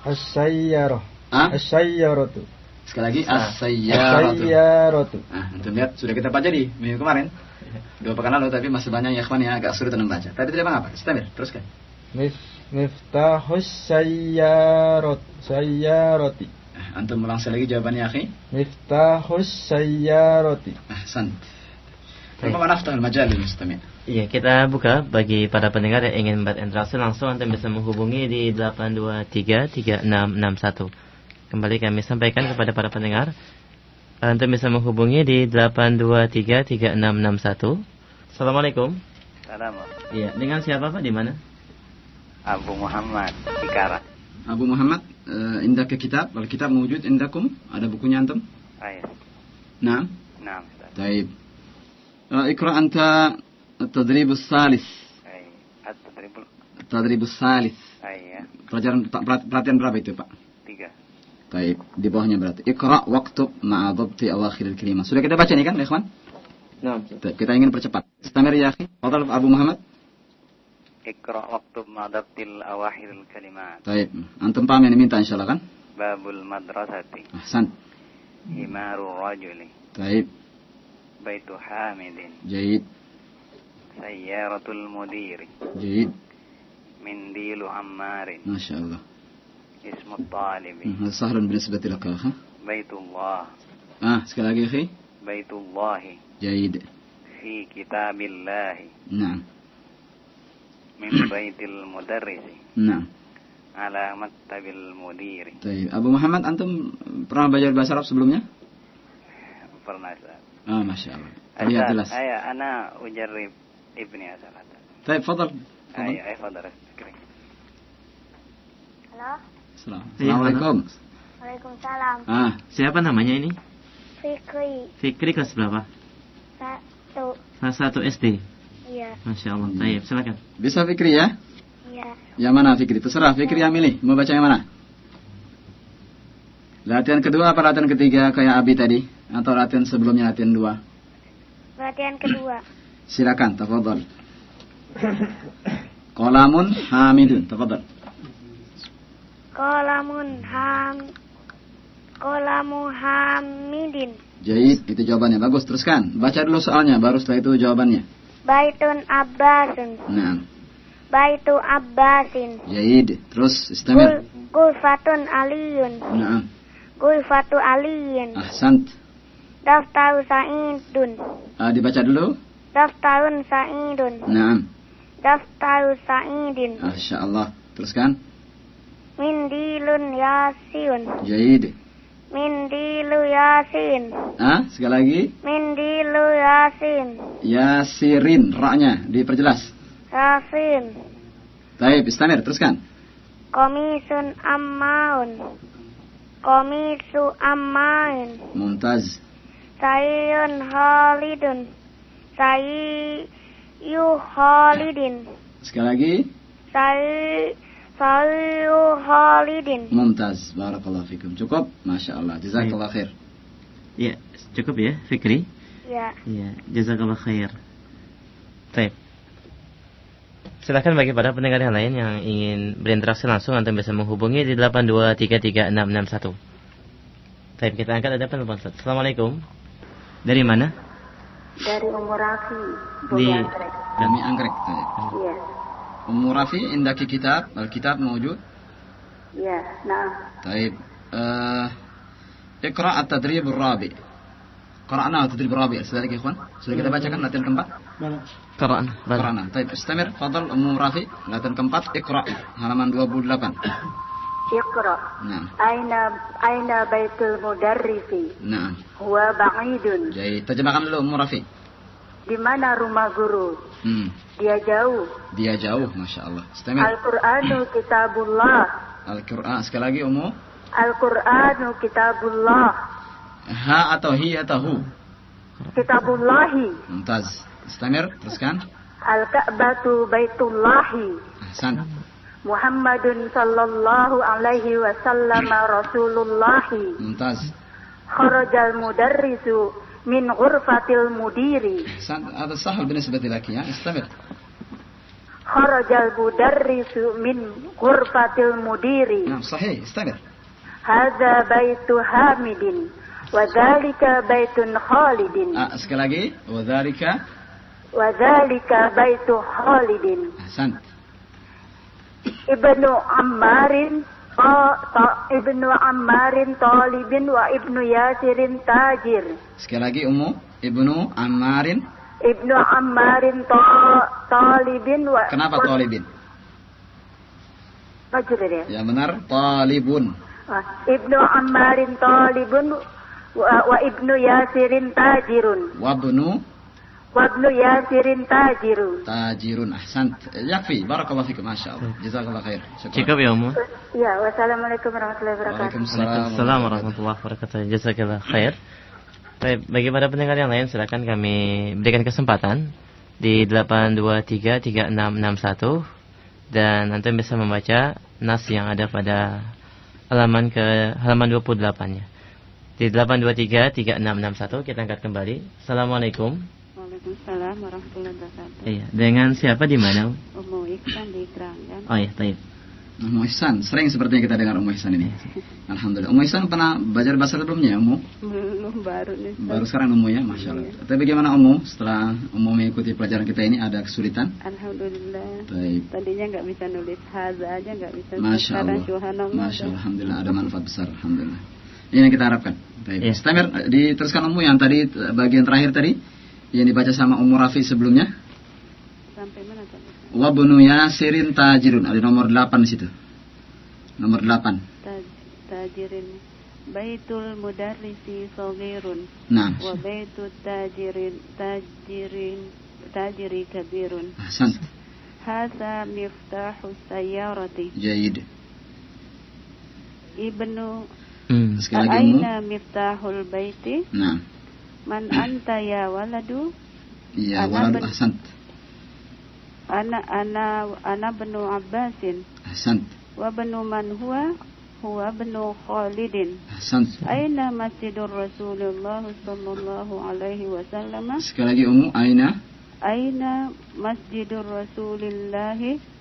As-sayyarah. Ah, As-sayyaratu. sekali lagi as-sayyaratu. As-sayyaratu. Nah, antum lihat sudah kita baca di minggu kemarin. Dua pekan lalu tapi masih banyak ya yang agak sulit untuk membaca. Tapi tidak mengapa. Istamir, teruskan. Mif Miftahus sayyarat sayyarati. Nah, antum ulang lagi jawabannya akhi. Miftahus sayyarati. Ahsan. Baik. Terima naftah al-majal lil mustamir. Iya, kita buka bagi para pendengar yang ingin berinteraksi langsung Anda bisa menghubungi di 8233661. Kembali kami sampaikan kepada para pendengar Anda bisa menghubungi di 8233661. Assalamualaikum. Salam Iya, dengan siapa Pak di mana? Abu Muhammad Ikara. Abu Muhammad, uh, indak kitab, wal kitab mewujud indakum? Ada bukunya antum? Ayat. Nah, Naam Ustaz. طيب آه، اقرأ أنت التدريب الثالث Ay. At-tadribul التدريب الثالث ayat pelajaran perhatian berapa itu Pak? tiga. طيب di bawahnya berarti اقرأ واكتب مع ضبط أواخر الكلمة sudah kita baca nih kan ya ikhwan? Nah, طيب, kita ingin percepat Istamir ya akhi Fadal Abu Muhammad Iqra waktub madabtil awahiril kalimat. طيب antum paham yang diminta insyaallah kan? Babul madrasati. Ahsan Himaru rajuli. طيب Baitu hamidin. جيد Sayyaratul mudiri. جيد Mindilu ammarin. ما شاء الله Ismu talibi. مم، هذا سهل بالنسبة لك يا أخي Baitullah. آه sekali lagi akhi Baitullahi. جيد Fi kitabillahi. نعم Min baitil mudarrisi. نعم Ala maktabil mudiri. طيب Abu Muhammad antum pernah belajar bahasa Arab sebelumnya? Pernah Ustaz. Ah, masya Allah. Terlihat Ustaz, jelas. Aya, ana ujarrib ibni asal طيب فضل Ay, فضل ay, fadar. Fikri. Halo, السلام Iya, Assalamualaikum. Waalaikumsalam. Ah, siapa namanya ini? Fikri Fikri kelas berapa? satu. Kelas 1 SD. Iya, Masya Allah. Baik, silakan. Bisa Fikri ya? iya. Yang mana Fikri? Terserah Fikri yang milih. Mau baca yang mana? Latihan kedua apa latihan ketiga kayak Abi tadi? Atau latihan sebelumnya latihan dua? Latihan kedua. Silakan, tafadhal. Qalamun hamidun, tafadhal. Kolamun ham. Kolamu hamidin. Jahit, itu jawabannya. Bagus, teruskan. Baca dulu soalnya, baru setelah itu jawabannya. Baitun Abbasun. Nah, Baitu Abbasin. jahit. Terus, Gul, istamir. gulfatun Aliyun. Nah, Gulfatu Aliyin. ahsant. Daftaru Sa'idun. Ah, dibaca dulu. Daftarun Sa'idun. Nah, Daftaru Sa'idin. Masya Allah. Teruskan. Mindilun Yasin. Jahit. Mindilu Yasin. Ah, sekali lagi. Mindilu Yasin. Yasirin, ra-nya diperjelas. Yasin. Taib, istamir, teruskan. Komisun ammaun. Komisu ammain. Mumtaz. Sayyun halidun. Sayyu halidin. Sekali lagi. Sayyu Sayyu halidin. Mumtaz. Barakallahu fikum. Cukup? Masya Allah. Jazakallah khair. Iya, cukup ya, Fikri? Ya. Iya, jazakallah khair. Baik. Silahkan bagi para pendengar yang lain yang ingin berinteraksi langsung atau bisa menghubungi di 8233661 Baik, kita angkat ada penelpon Assalamualaikum. Dari mana? Dari Umur Rafi Di Kami Anggrek Iya. Umur Rafi indaki kitab eh, Alkitab mewujud Iya, nah. Baik uh, eh, Iqra' at-tadrib rabi. Qara'na at-tadrib rabi. Sudah lagi ikhwan. Sudah kita bacakan latihan keempat? Quran. Bal. قرأنا طيب استمر تفضل أم رافي latihan keempat اقرأ halaman 28 اقرأ نعم أين أين بيت المدرس نعم هو بعيد Jadi terjemahkan dulu Ummu Rafi. di mana rumah guru Hmm. dia jauh Dia jauh, masya Allah. Istamir. Al-Qur'anu kitabullah Al-Quran. Sekali lagi Ummu. Al-Qur'anu kitabullah Ha atau hi atau hu. kitabullahi Mumtaz. Istamir. Teruskan. Al-Ka'batu baitullahi Ahsan. Muhammadun sallallahu alaihi wasallam rasulullahi Mumtaz. kharajal mudarrisu min ghurfatil mudiri Ahsan. هذا صح بالنسبة لك يا استمر. kharajal mudarrisu min ghurfatil mudiri نعم صحيح استمر. hadza baitu hamidin wa dzalika baitun khalidin Ah, sekali lagi. وذلك Wadhalika baitu Khalidin. Hasan. Ibnu Ammarin Ibnu Ammarin Talibin wa Ibnu Yasirin Tajir. Sekali lagi Ummu, Ibnu Ammarin Ibnu Ammarin to, Talibin wa Kenapa Talibin? Ya. Ya benar, Talibun. Ah, Ibnu Ammarin Talibun wa, wa Ibnu Yasirin Tajirun. Wa Ibnu yasirin tajirun tajirun. Ahsant. Yakfi. Barakallahu fikum. Masya Allah. Jazakallah khair. Cukup ya Ummu. ya wassalamualaikum warahmatullahi wabarakatuh Waalaikumsalam. Waalaikumsalam warahmatullahi wabarakatuh. Jazakallah khair. Baik, bagi para pendengar yang lain silakan kami berikan kesempatan di 8233661 dan antum bisa membaca nas yang ada pada halaman ke halaman 28-nya. Di 8233661 kita angkat kembali. Assalamualaikum. Waalaikumsalam warahmatullahi wabarakatuh. Iya, dengan siapa di mana? Ummu Iksan di Keranggan. Oh iya, baik. Ummu Ihsan, sering sepertinya kita dengar Ummu Ihsan ini. Alhamdulillah. Ummu Ihsan pernah belajar bahasa sebelumnya, Ummu? Belum baru nih. Ustaz. Baru sekarang Ummu ya, Masya Allah. Tapi bagaimana Ummu setelah Ummu mengikuti pelajaran kita ini ada kesulitan? Alhamdulillah. Baik. Tadinya nggak bisa nulis haza aja nggak bisa. Masya Sekarang Allah. subhanallah. Masya Allah. Alhamdulillah ada manfaat besar. Alhamdulillah. Ini yang kita harapkan. Baik. Iya. Stamir, diteruskan Ummu yang tadi bagian terakhir tadi yang dibaca sama Ummu Rafi sebelumnya. Sampai mana tadi? Wabnu Yasirin Tajirun. Ada nomor 8 di situ. Nomor 8. Taj, tajirin. Baitul mudarrisi sogirun. Nah, Wa baitu tajirin tajirin tajiri kabirun. Ahsan. Hasa miftahu sayyarati. Jayid. Ibnu Hmm. Sekali lagi. Aina miftahul baiti? Nah, Man anta ya waladu? iya Ana walad ben- ahsan. Ana ana ana benu Abbasin. Ahsan. Wa benu man huwa? Huwa benu Khalidin. Ahsan. Aina masjidur Rasulullah sallallahu alaihi wasallam? Sekali lagi Ummu Aina Aina masjidur Rasulillah?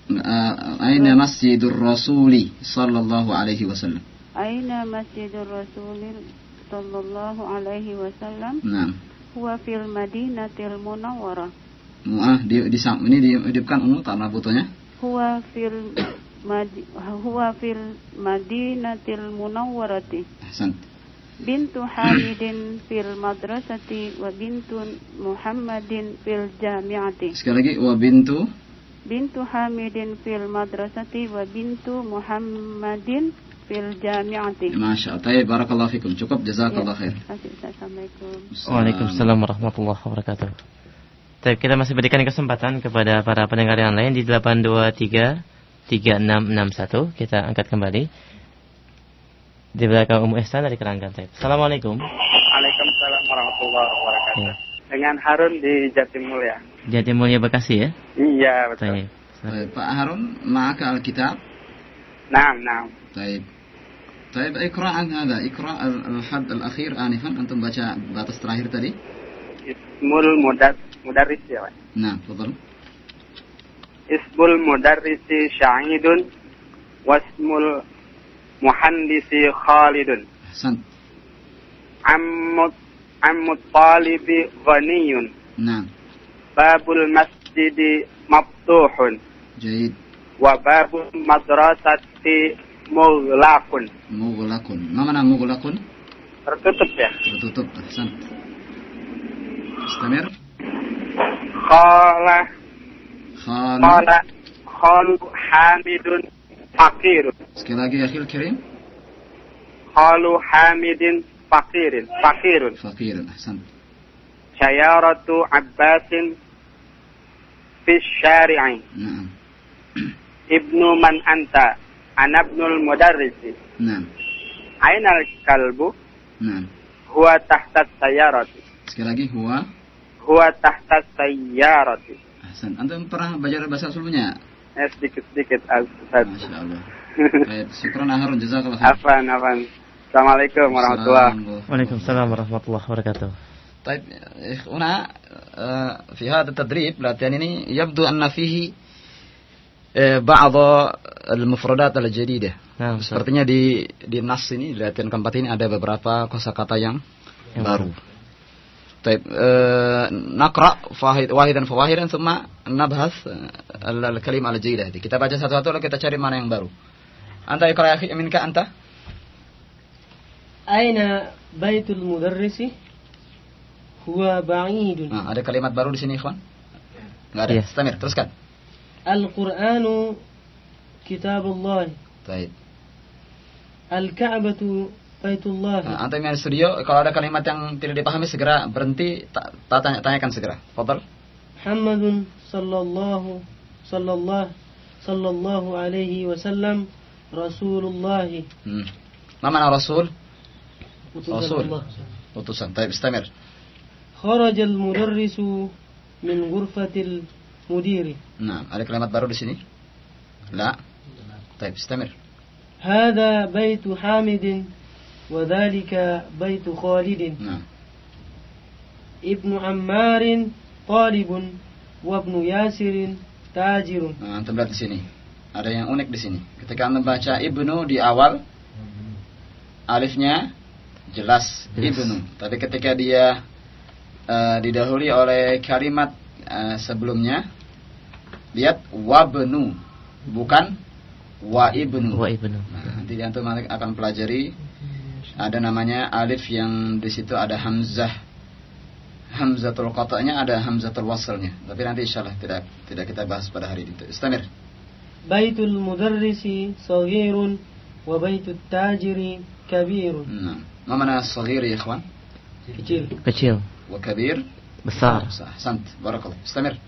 uh, Aina Masjidur Rasuli sallallahu alaihi wasallam. Aina masjidur Rasulil sallallahu alaihi wasallam? Nah, Huwa fil Madinatil Munawwarah. Mu'ah di, di, ini dihidupkan Ummu karena fotonya. Huwa fil madi, huwa fil Madinatil Munawwarati. Ahsan. Bintu Hamidin fil madrasati wa bintu Muhammadin fil jami'ati. Sekali lagi wa bintu Bintu Hamidin fil madrasati wa bintu Muhammadin fil jami'ati. Masya Allah. Taib, barakallahu fikum. Cukup, jazakallah ya, khair. Assalamualaikum. Waalaikumsalam warahmatullahi wabarakatuh. Tapi kita masih berikan kesempatan kepada para pendengar yang lain di 823 3661 kita angkat kembali di belakang Umu Ihsan dari Keranggan. Taip. Assalamualaikum. Waalaikumsalam warahmatullahi wabarakatuh. Ya. Dengan Harun di Jatimulya. Jatimulya Bekasi ya? Iya betul. Taip. Pak Harun, maka Alkitab. Nah, nah. Taip. طيب اقرا عن هذا اقرا ال- الحد الاخير انفا انتم baca batas terakhir tadi Ismul mudar mudarris ya, Pak. nah تفضل Ismul mudarrisi Sya'idun wasmul muhandisi Khalidun. احسنت Ammut ammut talibi ghaniyun. نعم Babul masjidi maftuhun. جيد Wa babul madrasati Mughlaqun. Mughlaqun. Ma mughlaqun? Tertutup ya. Tertutup. Ahsan. Istamir. Qala. Khalu. Qala. Khalu Hamidun Fakirun. Sekali lagi Akhil kirim. Khalu Hamidin Fakirin. Fakirun. Fakirun. Ahsan. Syayaratu Abbasin fi syari'i. Nah. Ibnu man anta. Ana ibnul mudarrisi Naam. Aina al-kalbu Naam. Huwa tahta sayyarati Sekali lagi huwa. Huwa tahta sayyarati Ahsan. Antum pernah belajar bahasa sulbunya? Eh sedikit-sedikit Ustaz Masya Allah. Baik, syukran Harun jazakallah khair. Afan, afan Assalamualaikum warahmatullahi Assalamualaikum. Waalaikumsalam warahmatullahi wabarakatuh. طيب هنا آه، في هذا التدريب latihan ini يبدو أن فيه آه، بعض المفردات الجديدة Nah, Ustaz. sepertinya di di nas ini di latihan keempat ini ada beberapa kosakata yang, Yang baru. طيب آه، نقرأ فاحد واحدا فواحدا ثم نبحث آه، الكلمة الجديدة هذه. Kita baca satu-satu lalu kita cari mana yang baru. Anta iqra ya akhi minka anta? أين بيت المدرس هو بعيد Nah, ada kalimat baru di sini, ikhwan? Enggak ada. Iya. Istamir, teruskan. القرآن كتاب الله Baik. الكعبة بيت الله Nah, antum yang di studio, kalau ada kalimat yang tidak dipahami segera berhenti, tak ta tanya, tanyakan segera. Fadal. محمد صلى الله صلى الله صلى الله عليه وسلم رسول الله Hmm. Ma mana Rasul? utusan Rasul. Allah. Utusan. Baik, istamir. خرج المدرس من غرفة المدير Nah, ada kalimat baru di sini? La. Baik, istamir. هذا بيت حامد وذلك بيت خالد Nah, ابن عمار طالب وابن ياسر تاجر nah antum lihat di sini. Ada yang unik di sini. Ketika antum baca ibnu di awal, alifnya jelas Jelas. ibnu. Tapi ketika dia eh, didahului oleh kalimat eh, sebelumnya, lihat wabnu bukan wa ibnu. Wa ibnu. Nah, nanti antum akan pelajari ada namanya alif yang di situ ada hamzah. Hamzatul qata'nya ada hamzatul wasalnya. Tapi nanti insyaallah tidak tidak kita bahas pada hari ini. Istamir. Baitul mudarrisi saghirun wa baitut tajiri kabirun. Nah, mana saghir ya ikhwan? Kecil. Kecil. Wa kabir? Besar. Besar. Sant. Barakallah. Istamir.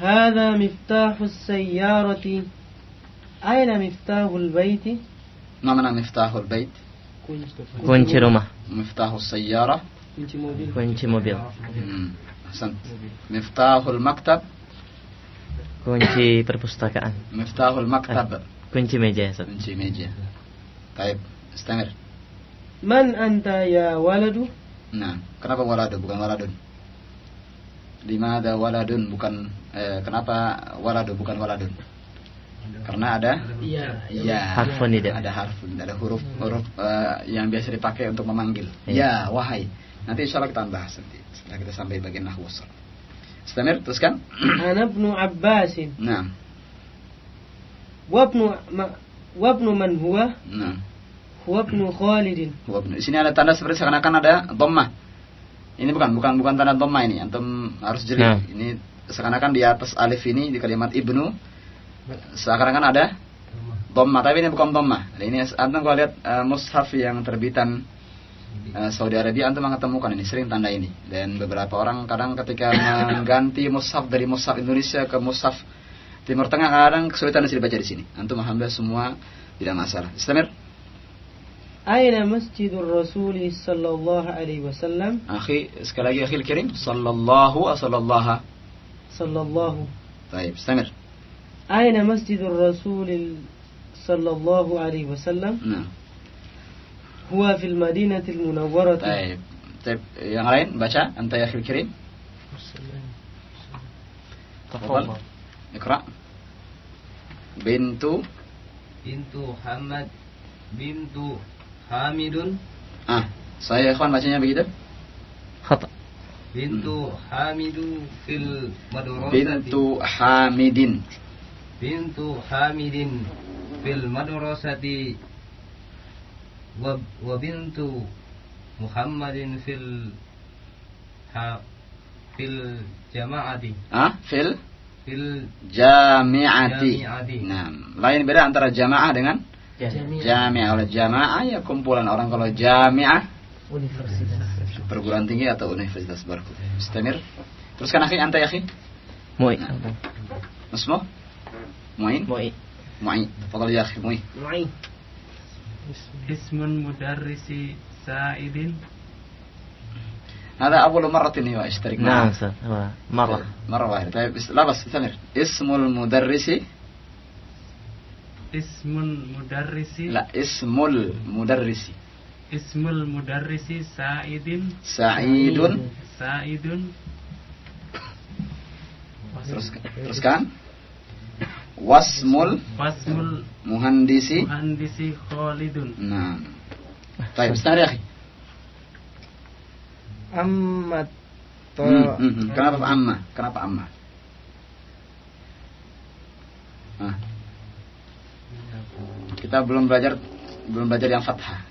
هذا مفتاح السيارة. أين مفتاح البيت؟ ما معنى مفتاح البيت؟ كونش روما. مفتاح السيارة. كونش موبيل. أحسنت. مفتاح المكتب. كونتي perpustakaan مفتاح المكتب. kunci ميجا kunci ميجا طيب استمر. من أنت يا ولد؟ نعم. كنا waladu bukan ولد. limada waladun bukan eh, kenapa waladun bukan waladun? Karena ada? Iya. Ya, harfun tidak. Ada harfun ada huruf huruf uh, yang biasa dipakai untuk memanggil. Ya, ya wahai. Nanti insya Allah kita tambah nanti setelah kita sampai bagian nahwu Istamir teruskan? Ana ibnu abbasin nah. Wabnu wabnu man huwa? Nah. Huwa ibnu khalidin huwa ibnu sini ada tanda seperti seakan-akan ada dhammah. Ini bukan bukan bukan tanda dhammah ini. Antum harus jeli. Nah. Ini seakan-akan di atas alif ini di kalimat ibnu seakan-akan ada dhammah, tapi ini bukan dhammah. Nah, Ini antum kalau lihat eh, mushaf yang terbitan eh, Saudi Arabia antum akan temukan ini sering tanda ini. Dan beberapa orang kadang ketika mengganti mushaf dari mushaf Indonesia ke mushaf Timur Tengah kadang kesulitan dibaca di sini. Antum alhamdulillah semua tidak masalah. Istamir. أين مسجد الرسول صلى الله عليه وسلم؟ أخي اسكال أخي الكريم صلى الله صلى الله. صلى الله. طيب استمر. أين مسجد الرسول صلى الله عليه وسلم؟ نعم. هو في المدينة المنورة. طيب طيب يا lain baca أنت يا أخي الكريم. تفضل. اقرأ. بنت بنت محمد بنت Hamidun ah, saya ikhwan bacanya begitu. Khata. Bintu Hamidu fil madrasati Bintu Hamidin. Bintu Hamidin fil madrasati wa, wa bintu Muhammadin fil ha, fil jama'ati Ah, fil fil jami'ati. Jami'ati. Nah, lain beda antara jamaah dengan Jami'ah. jami'ah. Oleh jamaah ya kumpulan orang kalau jami'ah Universitas. perguruan tinggi atau universitas baru. Istamir. Teruskan akhi, anta ya akhi. Mu'i. Masmu? Mu'in? Mu'i. Mu'i. Fadal ya akhi, Mu'i. Mu'in. Ismun mudarrisi Sa'idin هذا أول مرة يشترك نعم معنا Ustaz. Wah, Marah. مرة واحدة طيب بس- لا بس استمر اسم المدرس Ismun mudarrisi. La ismul mudarrisi. Ismul mudarrisi Sa'idin. Sa'idun. Sa'idun. teruskan teruskan. Wasmul Wasmul muhandisi muhandisi Khalidun. Nah. Baik, ustaz ya. Amma hmm, hmm, hmm, kenapa amma? Kenapa amma? Ah. Kita belum belajar belum belajar yang fathah.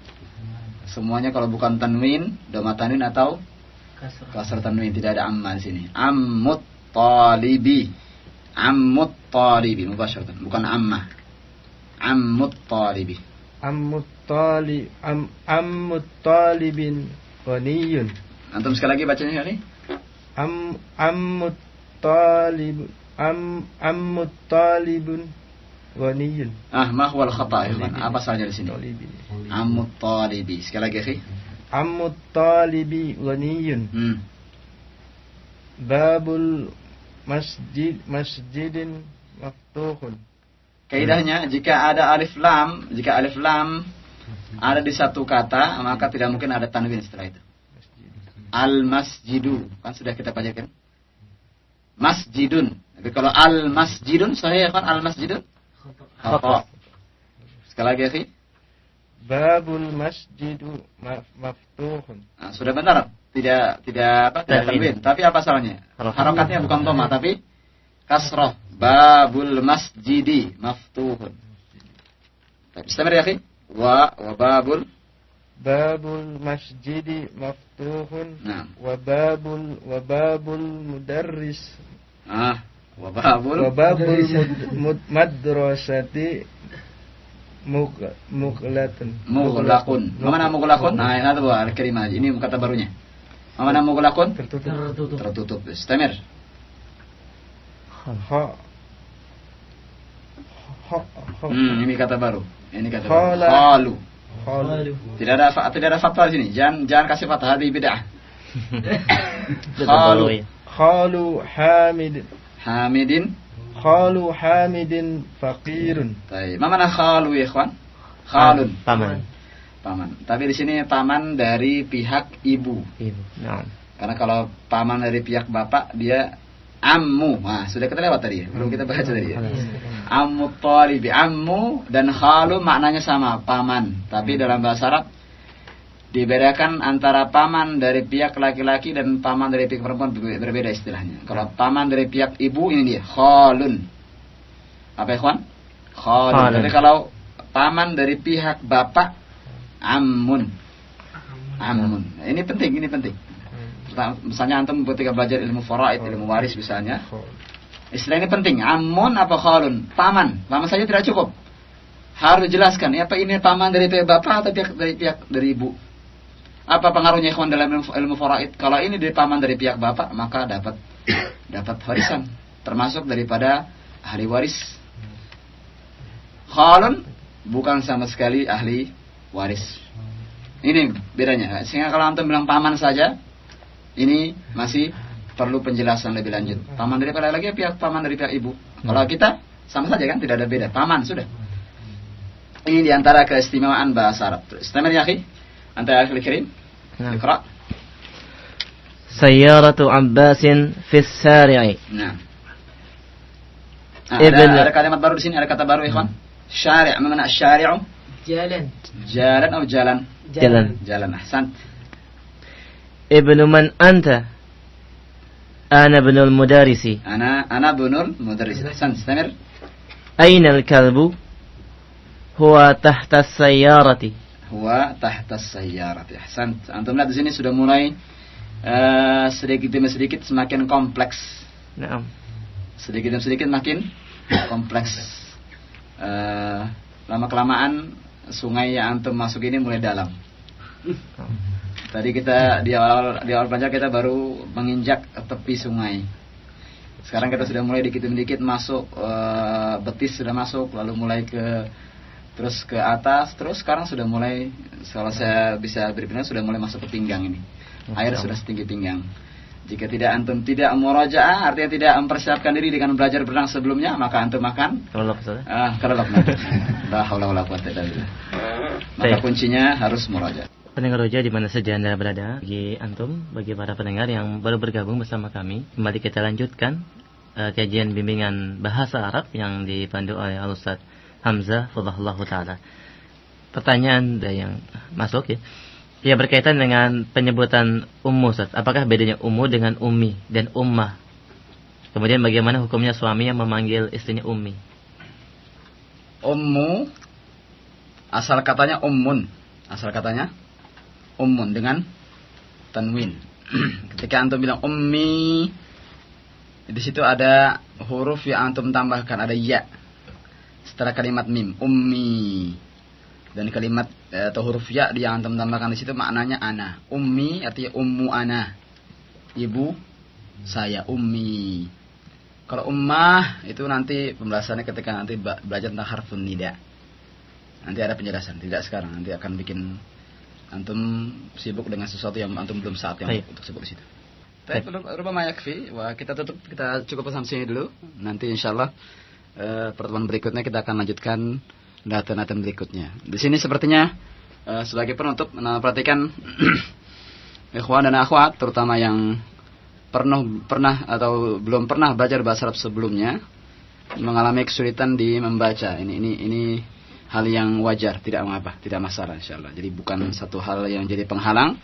Semuanya kalau bukan tanwin, doma tanwin atau kasar tanwin tidak ada amma di sini. Ammut talibi. Ammut talibi mubasyaratan, bukan amma. Ammut talibi. Ammut talib am, Ammut talibin Ghaniyun Antum sekali lagi bacanya kali. Am Ammut talib Am Ammut talibun Ghaniyun Ah, ma huwal khata? Apa salahnya di sini? Ammut talibi. Sekali lagi, akhi. Ammut talibi Ghaniyun Hmm. Babul masjid masjidin maftuhun Kaidahnya jika ada alif lam, jika alif lam ada di satu kata, maka tidak mungkin ada tanwin setelah itu. Al masjidu, kan sudah kita bacakan. Masjidun. Tapi kalau al masjidun, saya kan al masjidun. Khata. Sekali lagi, akhi. Babul masjidu maf- maftuhun Nah, sudah benar. Tidak tidak apa? Tidak Tanwin. Tapi apa salahnya? Harokat. Harokatnya bukan dhamma tapi kasroh. Babul masjidi maftuhun. Tapi istamir ya, akhi. Wa wa babul Babul masjidi maftuhun Nah. wa babul wa babul mudarris Ah, wa babul wa babul mud- madrasati muk muklatun mughlaqun. Ma mana mughlaqun? Nah, ini tuh al-kalimah. Ini kata barunya. Ma mana mughlaqun? tertutup Tertutup. Tertutup. Istamir. ha Hmm, ini kata baru. Ini kata baru. Khala. Khalu. Khalu. Tidak ada fa- tidak ada fatwa di sini. Jangan jangan kasih fatwa hadi bid'ah. Khalu. Khalu hamid Hamidin. Khalu hamidin faqirun Baik. Ma mana khalu ya, ikhwan? Khalun. Paman. Paman. Tapi di sini paman dari pihak ibu. Ibu. Nah. Karena kalau paman dari pihak bapak dia ammu. Nah, sudah kita lewat tadi ya. Belum kita baca tadi ya. Ammu talibi. Ammu dan khalu maknanya sama, paman. Tapi dalam bahasa Arab dibedakan antara paman dari pihak laki-laki dan paman dari pihak perempuan berbe- berbeda istilahnya. Kalau paman dari pihak ibu ini dia khalun. Apa ya, kawan? Khalun. Khalun. Tapi kalau paman dari pihak bapak ammun. Ammun. Nah, Ini penting, ini penting. Misalnya antum ketika belajar ilmu faraid, ilmu waris misalnya, istilah ini penting. Ammun apa khalun? Paman. Paman saja tidak cukup. Harus dijelaskan. Ya, apa ini paman dari pihak bapak atau pihak dari pihak dari ibu? Apa pengaruhnya ikhwan dalam ilmu, ilmu faraid? Kalau ini dari paman dari pihak bapak, maka dapat dapat warisan, termasuk daripada ahli waris. Khalun bukan sama sekali ahli waris. Ini bedanya. Sehingga kalau antum bilang paman saja, ini masih perlu penjelasan lebih lanjut. Paman dari laki lagi pihak paman dari pihak ibu. Kalau kita sama saja kan tidak ada beda. Paman sudah. Ini di antara keistimewaan bahasa Arab. Istimewaan ya akhi? Anta ya akhi kirim. نعم. سيارة عباس في السارع. نعم. ابن آه، هذا كلمة شارع ما معنى الشارع؟ جالن. جالن أو جالن؟ جالن. جالن أحسنت. ابن من أنت؟ أنا ابن المدرس. أنا أنا ابن المدرس أحسن استمر. أين الكلب؟ هو تحت السيارة. Huwa tahta sayyarati. Ahsan. Antum lihat di sini sudah mulai eh, sedikit demi sedikit semakin kompleks. Naam. Sedikit demi sedikit makin kompleks. Eh, lama kelamaan sungai yang antum masuk ini mulai dalam. Tadi kita di awal di awal belajar kita baru menginjak tepi sungai. Sekarang kita sudah mulai dikit demi dikit masuk eh, betis sudah masuk lalu mulai ke terus ke atas terus sekarang sudah mulai kalau saya bisa berpikir sudah mulai masuk ke pinggang ini. Air sudah setinggi pinggang. Jika tidak antum tidak murajaah artinya tidak mempersiapkan diri dengan belajar berenang sebelumnya maka antum akan Kalau ah kelelep. La haula wala quwata illa billah. Maka kuncinya harus murajaah. Pendengar roja di mana saja Anda berada, bagi antum, bagi para pendengar yang baru bergabung bersama kami, kembali kita lanjutkan eh, kajian bimbingan bahasa Arab yang dipandu oleh Al Ustaz Hamzah Fadhahullah taala. Pertanyaan ada yang masuk ya. Ya berkaitan dengan penyebutan ummu Ustaz. Apakah bedanya ummu dengan ummi dan ummah? Kemudian bagaimana hukumnya suami yang memanggil istrinya ummi? Ummu asal katanya ummun. Asal katanya ummun dengan tanwin. Ketika antum bilang ummi di situ ada huruf yang antum tambahkan ada ya setelah kalimat mim ummi. Dan kalimat eh, atau huruf ya yang antum tambahkan di situ maknanya ana. Ummi artinya ummu ana. Ibu saya ummi. Kalau ummah itu nanti pembahasannya ketika nanti belajar tentang harfun nida. Nanti ada penjelasan tidak sekarang. Nanti akan bikin antum sibuk dengan sesuatu yang antum belum saat yang Baik. untuk sibuk di situ. Tapi rubama yakfi wah kita tutup. Kita cukup sampai sini dulu. Nanti insyaallah eh, pertemuan berikutnya kita akan lanjutkan data-data berikutnya. Di sini sepertinya eh, sebagai penutup nah, perhatikan ikhwan dan akhwat terutama yang pernah pernah atau belum pernah belajar bahasa Arab sebelumnya mengalami kesulitan di membaca. Ini ini ini hal yang wajar tidak mengapa tidak masalah insyaallah. Jadi bukan satu hal yang jadi penghalang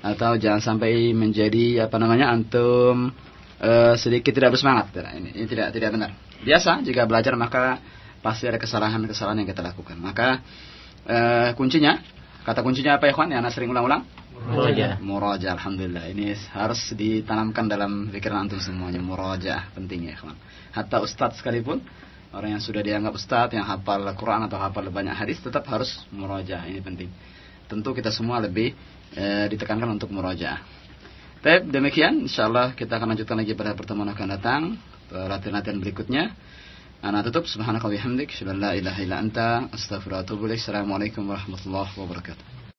atau jangan sampai menjadi apa namanya antum eh, sedikit tidak bersemangat. Ini, ini tidak tidak benar biasa jika belajar maka pasti ada kesalahan-kesalahan yang kita lakukan maka eh, kuncinya kata kuncinya apa ya kawan yang anak sering ulang-ulang Murajaah. Muraja, alhamdulillah. Ini harus ditanamkan dalam pikiran antum semuanya. Muraja penting ya, kawan. Hatta ustadz sekalipun orang yang sudah dianggap ustadz yang hafal Quran atau hafal banyak hadis tetap harus muraja. Ini penting. Tentu kita semua lebih eh, ditekankan untuk muraja. Baik, demikian insyaallah kita akan lanjutkan lagi pada pertemuan akan datang latihan-latihan berikutnya. Ana tutup subhanaka wa bihamdik, la ilaha illa anta, astaghfiruka wa. Assalamualaikum warahmatullahi wabarakatuh.